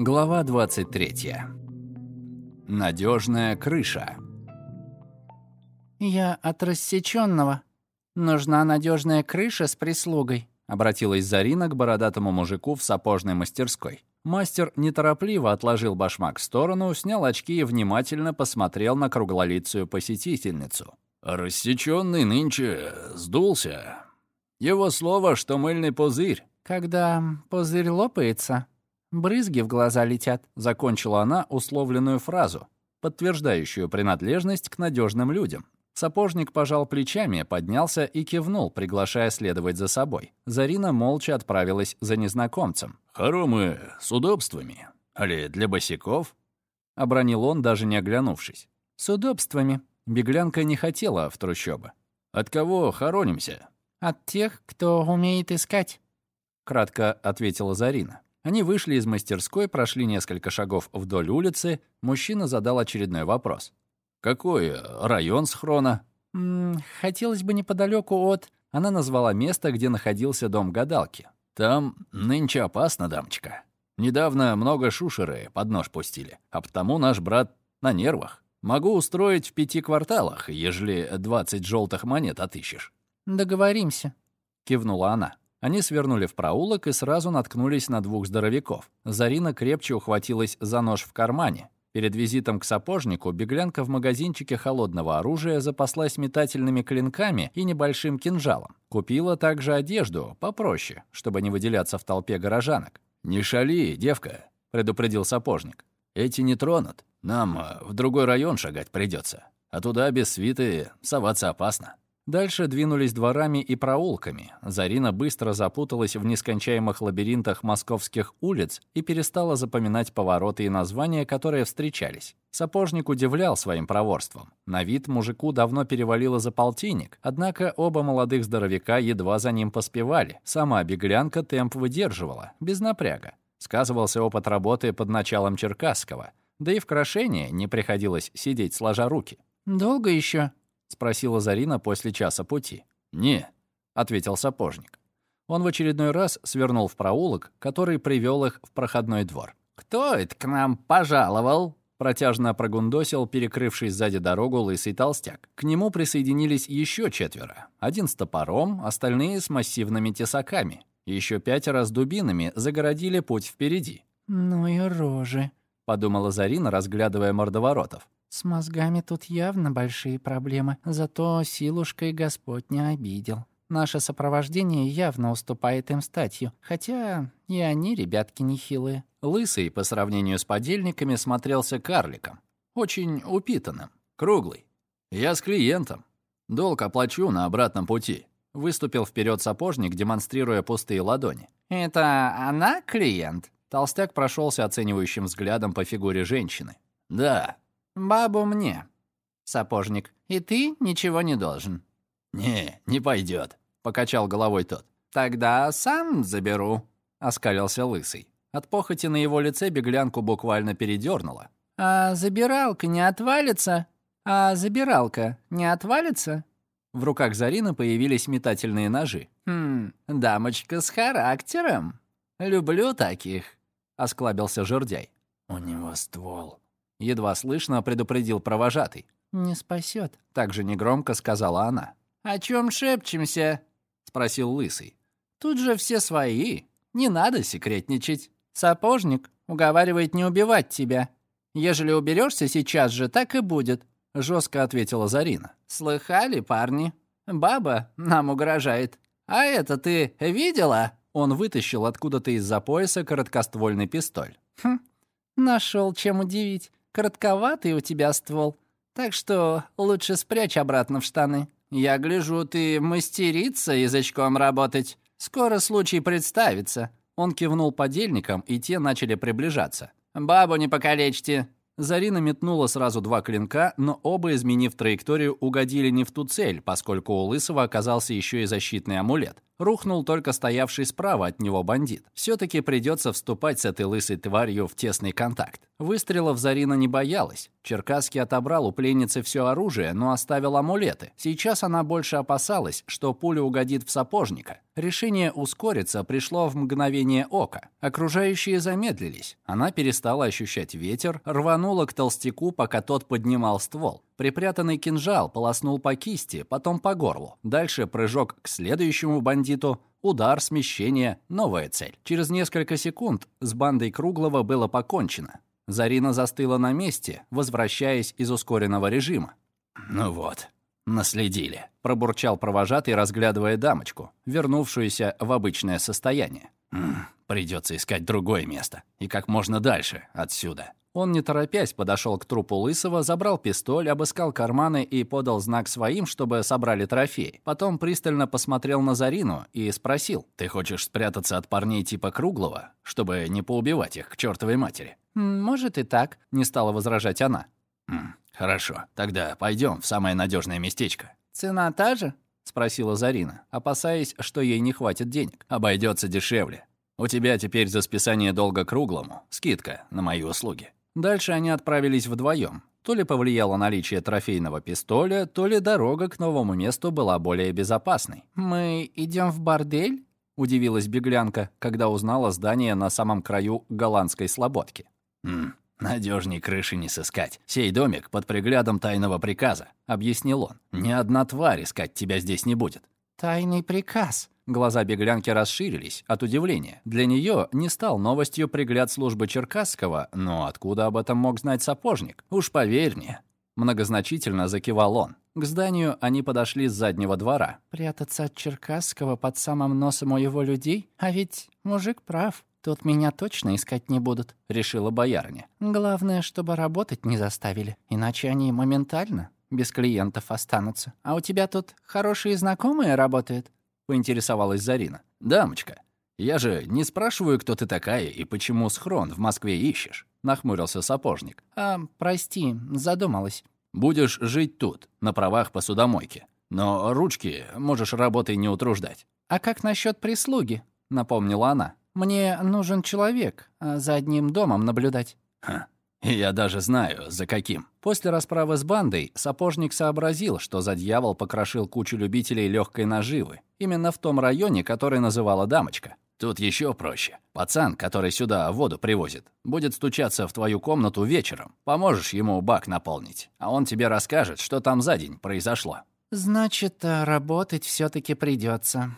Глава 23. Надежная крыша. «Я от рассечённого. Нужна надежная крыша с прислугой», — обратилась Зарина к бородатому мужику в сапожной мастерской. Мастер неторопливо отложил башмак в сторону, снял очки и внимательно посмотрел на круглолицую посетительницу. «Рассечённый нынче сдулся. Его слово, что мыльный пузырь». «Когда пузырь лопается, брызги в глаза летят», — закончила она условленную фразу, подтверждающую принадлежность к надежным людям. Сапожник пожал плечами, поднялся и кивнул, приглашая следовать за собой. Зарина молча отправилась за незнакомцем. «Хоромы с удобствами? Али для босиков?» — обронил он, даже не оглянувшись. «С удобствами». Беглянка не хотела в трущобы. «От кого хоронимся?» «От тех, кто умеет искать», — кратко ответила Зарина. Они вышли из мастерской, прошли несколько шагов вдоль улицы. Мужчина задал очередной вопрос. «Какой район схрона?» М -м, «Хотелось бы неподалеку от...» Она назвала место, где находился дом гадалки. «Там нынче опасно, дамочка. Недавно много шушеры под нож пустили, а потому наш брат на нервах. Могу устроить в пяти кварталах, ежели двадцать желтых монет отыщешь». «Договоримся», — кивнула она. Они свернули в проулок и сразу наткнулись на двух здоровяков. Зарина крепче ухватилась за нож в кармане. Перед визитом к сапожнику беглянка в магазинчике холодного оружия запаслась метательными клинками и небольшим кинжалом. Купила также одежду, попроще, чтобы не выделяться в толпе горожанок. «Не шали, девка», — предупредил сапожник. «Эти не тронут. Нам э, в другой район шагать придется, а туда без свиты соваться опасно». Дальше двинулись дворами и проулками. Зарина быстро запуталась в нескончаемых лабиринтах московских улиц и перестала запоминать повороты и названия, которые встречались. Сапожник удивлял своим проворством. На вид мужику давно перевалило за полтинник, однако оба молодых здоровяка едва за ним поспевали. Сама беглянка темп выдерживала, без напряга. Сказывался опыт работы под началом Черкасского. Да и в крошении не приходилось сидеть сложа руки. «Долго еще? — спросила Зарина после часа пути. «Не», — ответил сапожник. Он в очередной раз свернул в проулок, который привел их в проходной двор. «Кто это к нам пожаловал?» Протяжно прогундосил, перекрывший сзади дорогу лысый толстяк. К нему присоединились еще четверо. Один с топором, остальные с массивными тесаками. Еще пятеро с дубинами загородили путь впереди. «Ну и рожи», — подумала Зарина, разглядывая мордоворотов. С мозгами тут явно большие проблемы, зато силушкой Господь не обидел. Наше сопровождение явно уступает им статью, хотя и они, ребятки, нехилые. Лысый, по сравнению с подельниками, смотрелся карликом. Очень упитанным, круглый. Я с клиентом. Долг оплачу на обратном пути. Выступил вперед сапожник, демонстрируя пустые ладони. «Это она клиент?» Толстяк прошелся оценивающим взглядом по фигуре женщины. «Да», «Бабу мне, сапожник, и ты ничего не должен». «Не, не пойдет», — покачал головой тот. «Тогда сам заберу», — оскалился лысый. От похоти на его лице беглянку буквально передернуло. «А забиралка не отвалится? А забиралка не отвалится?» В руках Зарины появились метательные ножи. «Хм, дамочка с характером. Люблю таких», — осклабился жердяй. «У него ствол», Едва слышно предупредил провожатый. «Не спасет», — также негромко сказала она. «О чем шепчемся?» — спросил Лысый. «Тут же все свои. Не надо секретничать. Сапожник уговаривает не убивать тебя. Ежели уберешься сейчас же, так и будет», — жестко ответила Зарина. «Слыхали, парни? Баба нам угрожает. А это ты видела?» Он вытащил откуда-то из-за пояса короткоствольный пистоль. «Хм, нашел чем удивить. Коротковатый у тебя ствол, так что лучше спрячь обратно в штаны. Я гляжу, ты мастерица язычком работать. Скоро случай представится». Он кивнул подельникам, и те начали приближаться. «Бабу не покалечьте!» Зарина метнула сразу два клинка, но оба, изменив траекторию, угодили не в ту цель, поскольку у Лысого оказался еще и защитный амулет. Рухнул только стоявший справа от него бандит. Все-таки придется вступать с этой лысой тварью в тесный контакт. Выстрелов Зарина не боялась. Черкасский отобрал у пленницы все оружие, но оставил амулеты. Сейчас она больше опасалась, что пуля угодит в сапожника. Решение ускориться пришло в мгновение ока. Окружающие замедлились. Она перестала ощущать ветер, рванула к толстяку, пока тот поднимал ствол. Припрятанный кинжал полоснул по кисти, потом по горлу. Дальше прыжок к следующему бандиту, удар, смещение, новая цель. Через несколько секунд с бандой Круглого было покончено. Зарина застыла на месте, возвращаясь из ускоренного режима. «Ну вот, наследили», — пробурчал провожатый, разглядывая дамочку, вернувшуюся в обычное состояние. «Придется искать другое место, и как можно дальше отсюда». Он, не торопясь, подошел к трупу Лысого, забрал пистоль, обыскал карманы и подал знак своим, чтобы собрали трофей. Потом пристально посмотрел на Зарину и спросил, «Ты хочешь спрятаться от парней типа Круглого, чтобы не поубивать их к чертовой матери?» «Может и так», — не стала возражать она. «Хорошо, тогда пойдем в самое надежное местечко». «Цена та же?» — спросила Зарина, опасаясь, что ей не хватит денег. «Обойдется дешевле. У тебя теперь за списание долга круглому скидка на мои услуги». Дальше они отправились вдвоем. То ли повлияло наличие трофейного пистоля, то ли дорога к новому месту была более безопасной. «Мы идем в бордель?» — удивилась беглянка, когда узнала здание на самом краю голландской слободки. «Хм, надежней крыши не сыскать. Сей домик под приглядом тайного приказа», — объяснил он. «Ни одна тварь искать тебя здесь не будет». «Тайный приказ», Глаза беглянки расширились от удивления. Для нее не стал новостью пригляд службы Черкасского, но откуда об этом мог знать сапожник? Уж поверь мне. Многозначительно закивал он. К зданию они подошли с заднего двора. «Прятаться от Черкасского под самым носом у его людей? А ведь мужик прав. Тут меня точно искать не будут», — решила боярня. «Главное, чтобы работать не заставили, иначе они моментально без клиентов останутся. А у тебя тут хорошие знакомые работают?» Поинтересовалась Зарина. «Дамочка, я же не спрашиваю, кто ты такая и почему схрон в Москве ищешь», — нахмурился сапожник. «А, прости, задумалась». «Будешь жить тут, на правах посудомойки. Но ручки можешь работой не утруждать». «А как насчет прислуги?» — напомнила она. «Мне нужен человек, а за одним домом наблюдать». «Ха, я даже знаю, за каким. После расправы с бандой сапожник сообразил, что за дьявол покрошил кучу любителей легкой наживы. Именно в том районе, который называла дамочка. Тут еще проще. Пацан, который сюда воду привозит, будет стучаться в твою комнату вечером. Поможешь ему бак наполнить, а он тебе расскажет, что там за день произошло. «Значит, работать все таки придется.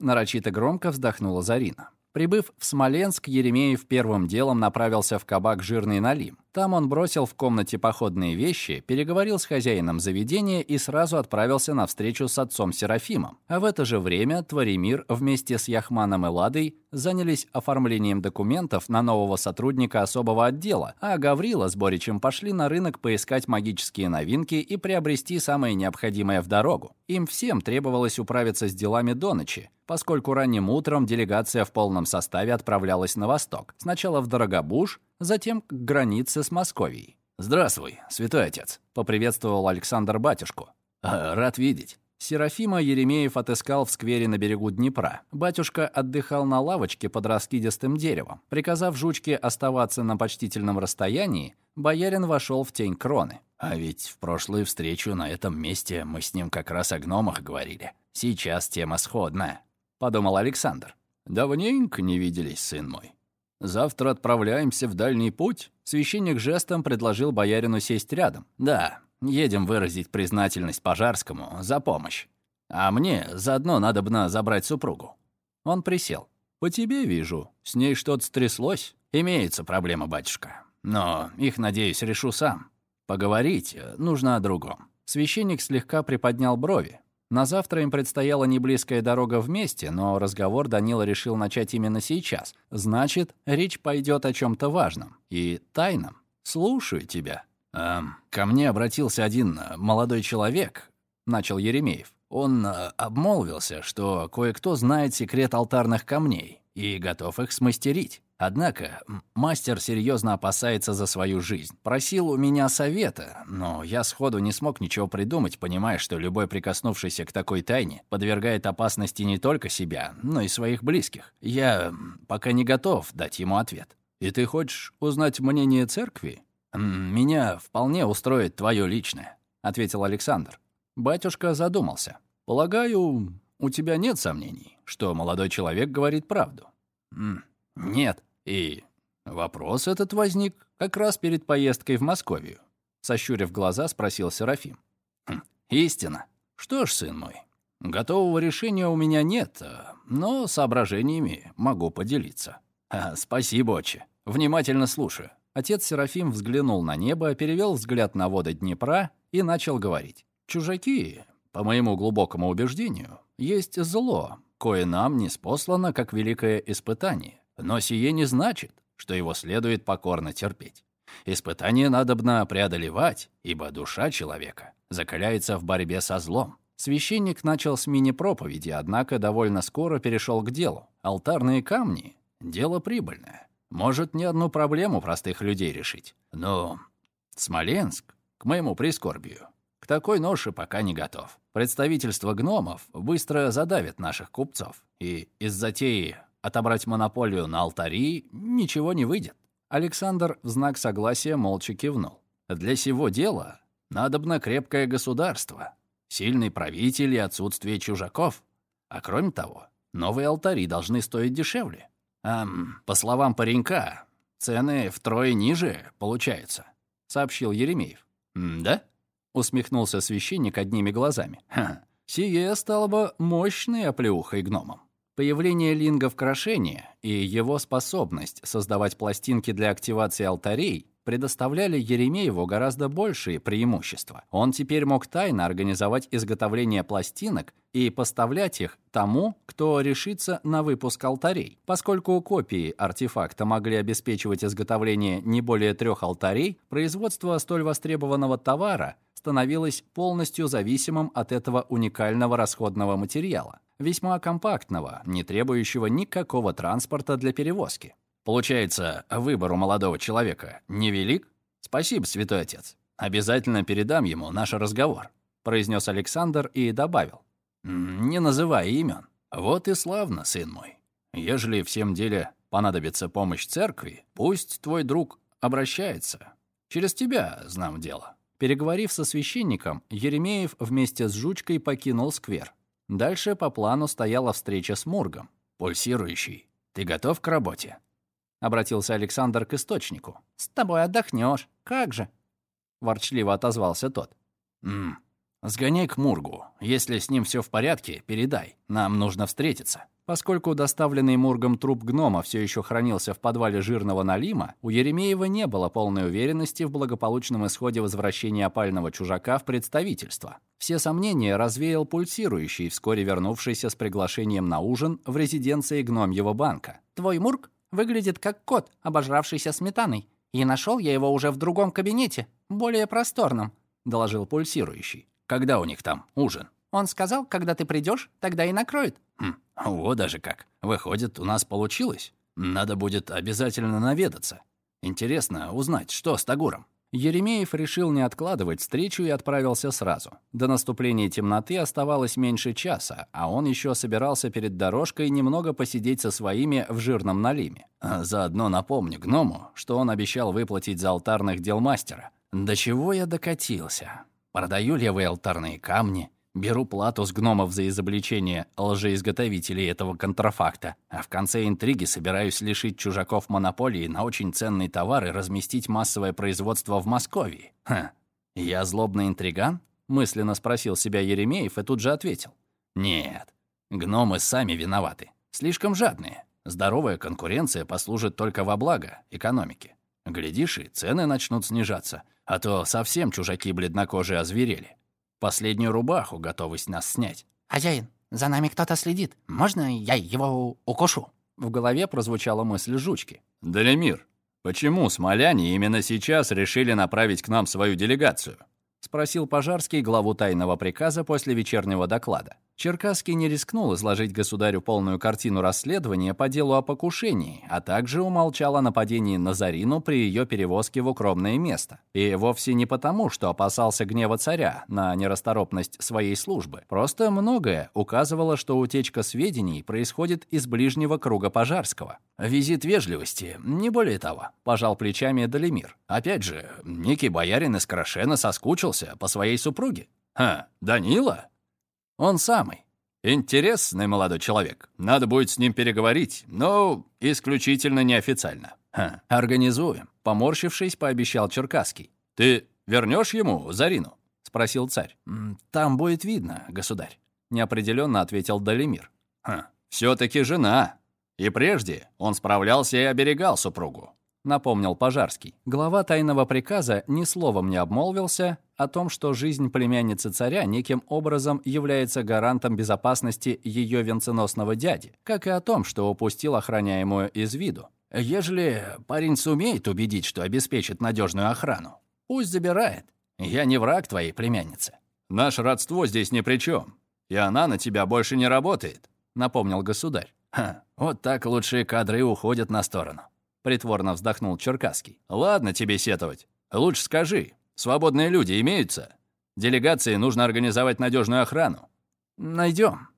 Нарочито громко вздохнула Зарина. Прибыв в Смоленск, Еремеев первым делом направился в кабак «Жирный налим». Там он бросил в комнате походные вещи, переговорил с хозяином заведения и сразу отправился на встречу с отцом Серафимом. А в это же время Творимир вместе с Яхманом и Ладой занялись оформлением документов на нового сотрудника особого отдела, а Гаврила с Боричем пошли на рынок поискать магические новинки и приобрести самое необходимое в дорогу. Им всем требовалось управиться с делами до ночи, поскольку ранним утром делегация в полном составе отправлялась на восток. Сначала в Дорогобуж, затем к границе с Московией. «Здравствуй, святой отец», — поприветствовал Александр батюшку. «А, «Рад видеть». Серафима Еремеев отыскал в сквере на берегу Днепра. Батюшка отдыхал на лавочке под раскидистым деревом. Приказав жучке оставаться на почтительном расстоянии, боярин вошел в тень кроны. «А ведь в прошлую встречу на этом месте мы с ним как раз о гномах говорили. Сейчас тема сходная», — подумал Александр. «Давненько не виделись, сын мой. Завтра отправляемся в дальний путь?» Священник жестом предложил боярину сесть рядом. «Да, едем выразить признательность Пожарскому за помощь. А мне заодно надобно забрать супругу». Он присел. «По тебе вижу. С ней что-то стряслось. Имеется проблема, батюшка. Но их, надеюсь, решу сам. Поговорить нужно о другом». Священник слегка приподнял брови. На завтра им предстояла неблизкая дорога вместе, но разговор Данила решил начать именно сейчас. Значит, речь пойдет о чем то важном и тайном. «Слушаю тебя». «Эм, ко мне обратился один э, молодой человек», — начал Еремеев. Он э, обмолвился, что кое-кто знает секрет алтарных камней и готов их смастерить. Однако мастер серьезно опасается за свою жизнь. Просил у меня совета, но я сходу не смог ничего придумать, понимая, что любой прикоснувшийся к такой тайне подвергает опасности не только себя, но и своих близких. Я пока не готов дать ему ответ. И ты хочешь узнать мнение церкви? Меня вполне устроит твое личное, ответил Александр. Батюшка задумался. Полагаю, у тебя нет сомнений, что молодой человек говорит правду. «Нет. И вопрос этот возник как раз перед поездкой в Московию», сощурив глаза, спросил Серафим. «Хм, «Истина. Что ж, сын мой, готового решения у меня нет, но соображениями могу поделиться». А, «Спасибо, отче. Внимательно слушаю». Отец Серафим взглянул на небо, перевел взгляд на воды Днепра и начал говорить. «Чужаки, по моему глубокому убеждению, есть зло, кое нам не спослано как великое испытание. Но сие не значит, что его следует покорно терпеть. Испытание надобно преодолевать, ибо душа человека закаляется в борьбе со злом. Священник начал с мини-проповеди, однако довольно скоро перешел к делу. Алтарные камни — дело прибыльное. Может ни одну проблему простых людей решить. Но Смоленск, к моему прискорбию, к такой ноше пока не готов. Представительство гномов быстро задавит наших купцов, и из затеи Отобрать монополию на алтари ничего не выйдет. Александр в знак согласия молча кивнул. Для сего дела надобно крепкое государство, сильный правитель и отсутствие чужаков. А кроме того, новые алтари должны стоить дешевле. Эм, по словам паренька, цены втрое ниже получаются, сообщил Еремеев. «Да?» — усмехнулся священник одними глазами. «Ха, сие стало бы мощной оплеухой гномом. Появление линга в крашении и его способность создавать пластинки для активации алтарей предоставляли Еремееву гораздо большие преимущества. Он теперь мог тайно организовать изготовление пластинок и поставлять их тому, кто решится на выпуск алтарей. Поскольку копии артефакта могли обеспечивать изготовление не более трех алтарей, производство столь востребованного товара становилось полностью зависимым от этого уникального расходного материала весьма компактного, не требующего никакого транспорта для перевозки. Получается, выбор у молодого человека невелик? Спасибо, святой отец. Обязательно передам ему наш разговор, произнес Александр и добавил, не называя имен. Вот и славно, сын мой. Ежели всем деле понадобится помощь церкви, пусть твой друг обращается. Через тебя знам дело. Переговорив со священником, Еремеев вместе с Жучкой покинул сквер. Дальше по плану стояла встреча с Мургом. «Пульсирующий, ты готов к работе?» Обратился Александр к источнику. «С тобой отдохнешь. Как же?» Ворчливо отозвался тот. «Ммм, сгоняй к Мургу. Если с ним все в порядке, передай. Нам нужно встретиться». Поскольку доставленный Мургом труп гнома все еще хранился в подвале жирного налима, у Еремеева не было полной уверенности в благополучном исходе возвращения опального чужака в представительство. Все сомнения развеял пульсирующий, вскоре вернувшийся с приглашением на ужин в резиденции гномьего банка. «Твой Мург выглядит как кот, обожравшийся сметаной. И нашел я его уже в другом кабинете, более просторном», — доложил пульсирующий. «Когда у них там ужин?» Он сказал, когда ты придешь, тогда и накроет. Вот даже как. Выходит, у нас получилось. Надо будет обязательно наведаться. Интересно узнать, что с Тагуром. Еремеев решил не откладывать встречу и отправился сразу. До наступления темноты оставалось меньше часа, а он еще собирался перед дорожкой немного посидеть со своими в жирном налиме. Заодно напомню гному, что он обещал выплатить за алтарных дел мастера. До чего я докатился? Продаю левые алтарные камни, Беру плату с гномов за изобличение лжеизготовителей этого контрафакта, а в конце интриги собираюсь лишить чужаков монополии на очень ценный товар и разместить массовое производство в Москве. Ха, я злобный интриган? Мысленно спросил себя Еремеев и тут же ответил. Нет, гномы сами виноваты. Слишком жадные. Здоровая конкуренция послужит только во благо экономики. Глядишь, и цены начнут снижаться, а то совсем чужаки бледнокожие озверели. Последнюю рубаху готовы с нас снять. «Хозяин, за нами кто-то следит. Можно я его укушу?» В голове прозвучала мысль жучки. «Далемир, почему смоляне именно сейчас решили направить к нам свою делегацию?» Спросил Пожарский главу тайного приказа после вечернего доклада. Черкасский не рискнул изложить государю полную картину расследования по делу о покушении, а также умолчал о нападении на Зарину при ее перевозке в укромное место. И вовсе не потому, что опасался гнева царя на нерасторопность своей службы. Просто многое указывало, что утечка сведений происходит из ближнего круга Пожарского. «Визит вежливости, не более того», — пожал плечами Далимир. «Опять же, некий боярин из Крашена соскучился по своей супруге». «Ха, Данила?» Он самый. Интересный молодой человек. Надо будет с ним переговорить, но исключительно неофициально. Ха, организуем. Поморщившись, пообещал Черкасский. Ты вернешь ему Зарину? Спросил царь. Там будет видно, государь. Неопределенно ответил Далимир. Все-таки жена. И прежде он справлялся и оберегал супругу напомнил Пожарский. Глава тайного приказа ни словом не обмолвился о том, что жизнь племянницы царя неким образом является гарантом безопасности ее венценосного дяди, как и о том, что упустил охраняемую из виду. Ежели парень сумеет убедить, что обеспечит надежную охрану, пусть забирает. Я не враг твоей племянницы. Наше родство здесь ни при чем, и она на тебя больше не работает, напомнил государь. Ха, вот так лучшие кадры уходят на сторону притворно вздохнул Черкасский. «Ладно тебе сетовать. Лучше скажи, свободные люди имеются? Делегации нужно организовать надежную охрану». Найдем.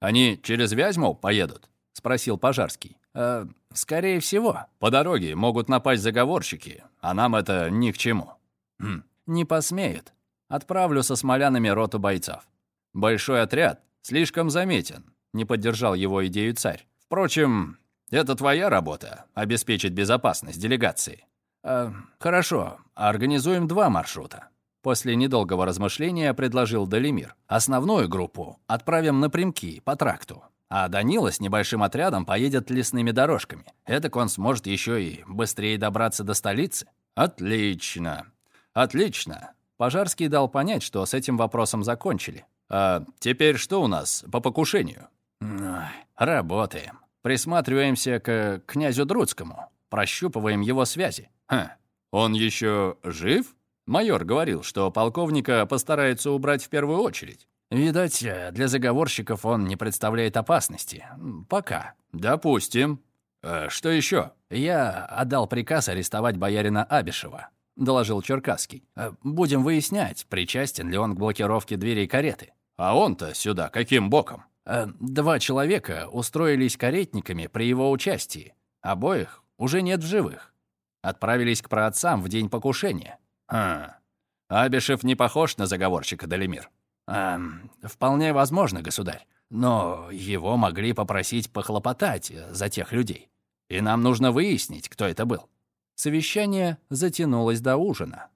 «Они через Вязьму поедут?» — спросил Пожарский. «Э, «Скорее всего. По дороге могут напасть заговорщики, а нам это ни к чему». «Хм, не посмеют. Отправлю со смолянами роту бойцов. Большой отряд слишком заметен», — не поддержал его идею царь. «Впрочем, это твоя работа — обеспечить безопасность делегации. Э, хорошо, организуем два маршрута. После недолгого размышления предложил Далимир. Основную группу отправим напрямки, по тракту. А Данила с небольшим отрядом поедет лесными дорожками. Эдак он сможет еще и быстрее добраться до столицы. Отлично. Отлично. Пожарский дал понять, что с этим вопросом закончили. А теперь что у нас по покушению? Работаем. Присматриваемся к князю Друцкому, прощупываем его связи. Ха, он еще жив? Майор говорил, что полковника постарается убрать в первую очередь. Видать, для заговорщиков он не представляет опасности. Пока. Допустим. А что еще? Я отдал приказ арестовать боярина Абишева, доложил Черкасский. Э, будем выяснять, причастен ли он к блокировке дверей кареты. А он-то сюда каким боком? Э, два человека устроились каретниками при его участии. Обоих уже нет в живых. Отправились к праотцам в день покушения. Хм. Абишев не похож на заговорщика Далимир. Эм, вполне возможно, государь. Но его могли попросить похлопотать за тех людей. И нам нужно выяснить, кто это был. Совещание затянулось до ужина.